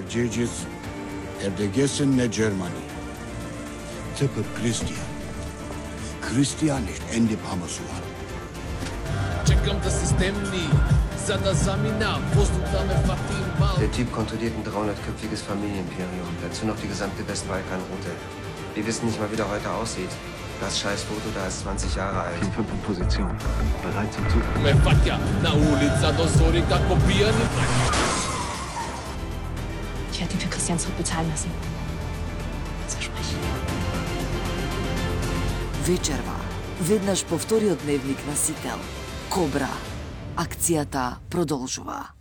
Ergjegjes erdegessen ne Germany. Tıpır Christian. Christian ist Ende Pamasuar. Czekam da systemni, sada zamina, postutame fatim mal. Der Typ kontrolliert ein 300-köpfiges Familienimperium. Dazu noch die gesamte Westbalkanroute. Wir wissen nicht mal, wie der heute aussieht. Das Scheißfoto da ist 20 Jahre alt. 5 in Position. Bereit zum Zug. Ich werde ihn für Christians Tod bezahlen lassen. Das verspreche ich. Вечерва. Веднаш повториот дневник на Сител. Кобра. Акцијата продолжува.